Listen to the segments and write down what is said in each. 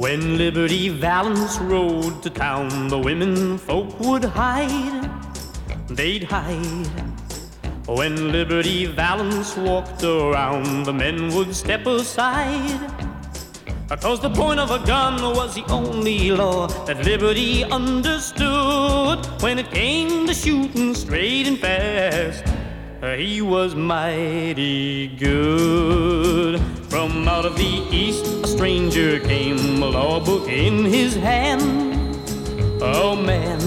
When Liberty Valance rode to town, the women folk would hide. They'd hide. When Liberty Valance walked around, the men would step aside. Cause the point of a gun was the only law that Liberty understood. When it came to shooting straight and fast, he was mighty good. Out of the east, a stranger came, a law book in his hand. Oh man,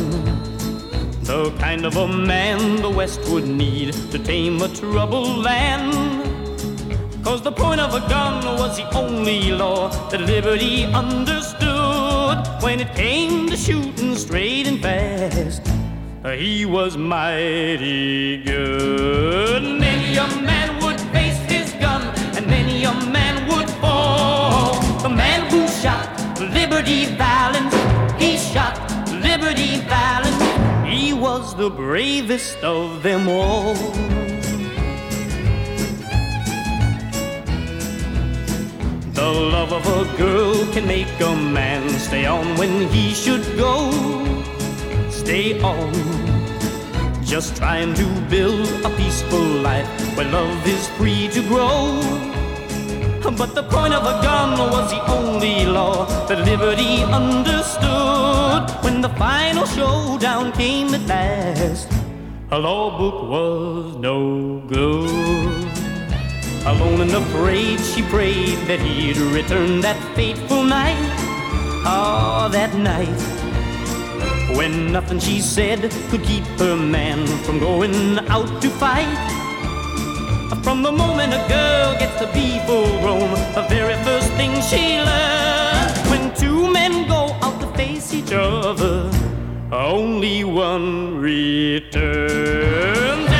the kind of a man the West would need to tame a troubled land. Cause the point of a gun was the only law that liberty understood when it came to shooting straight and fast. He was mighty good. Many a Liberty Valance, he shot Liberty Valance. He was the bravest of them all. The love of a girl can make a man stay on when he should go. Stay on. Just trying to build a peaceful life where love is free to grow. But the point of a gun was the only law that liberty understood. When the final showdown came at last, a law book was no good. Alone and afraid, she prayed that he'd return that fateful night. Ah, oh, that night. When nothing she said could keep her man from going out to fight. From the moment a girl gets to be full grown, the very first thing she learns when two men go out to face each other, only one returns.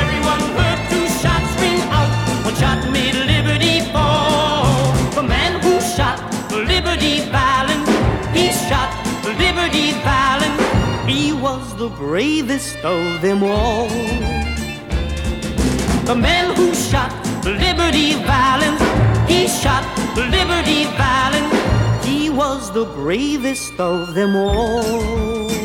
Everyone heard two shots ring out. One shot made liberty fall. The man who shot Liberty Valance, he shot Liberty Valance. He was the bravest of them all. The man who shot Liberty Valance, he shot Liberty Valance. He was the bravest of them all.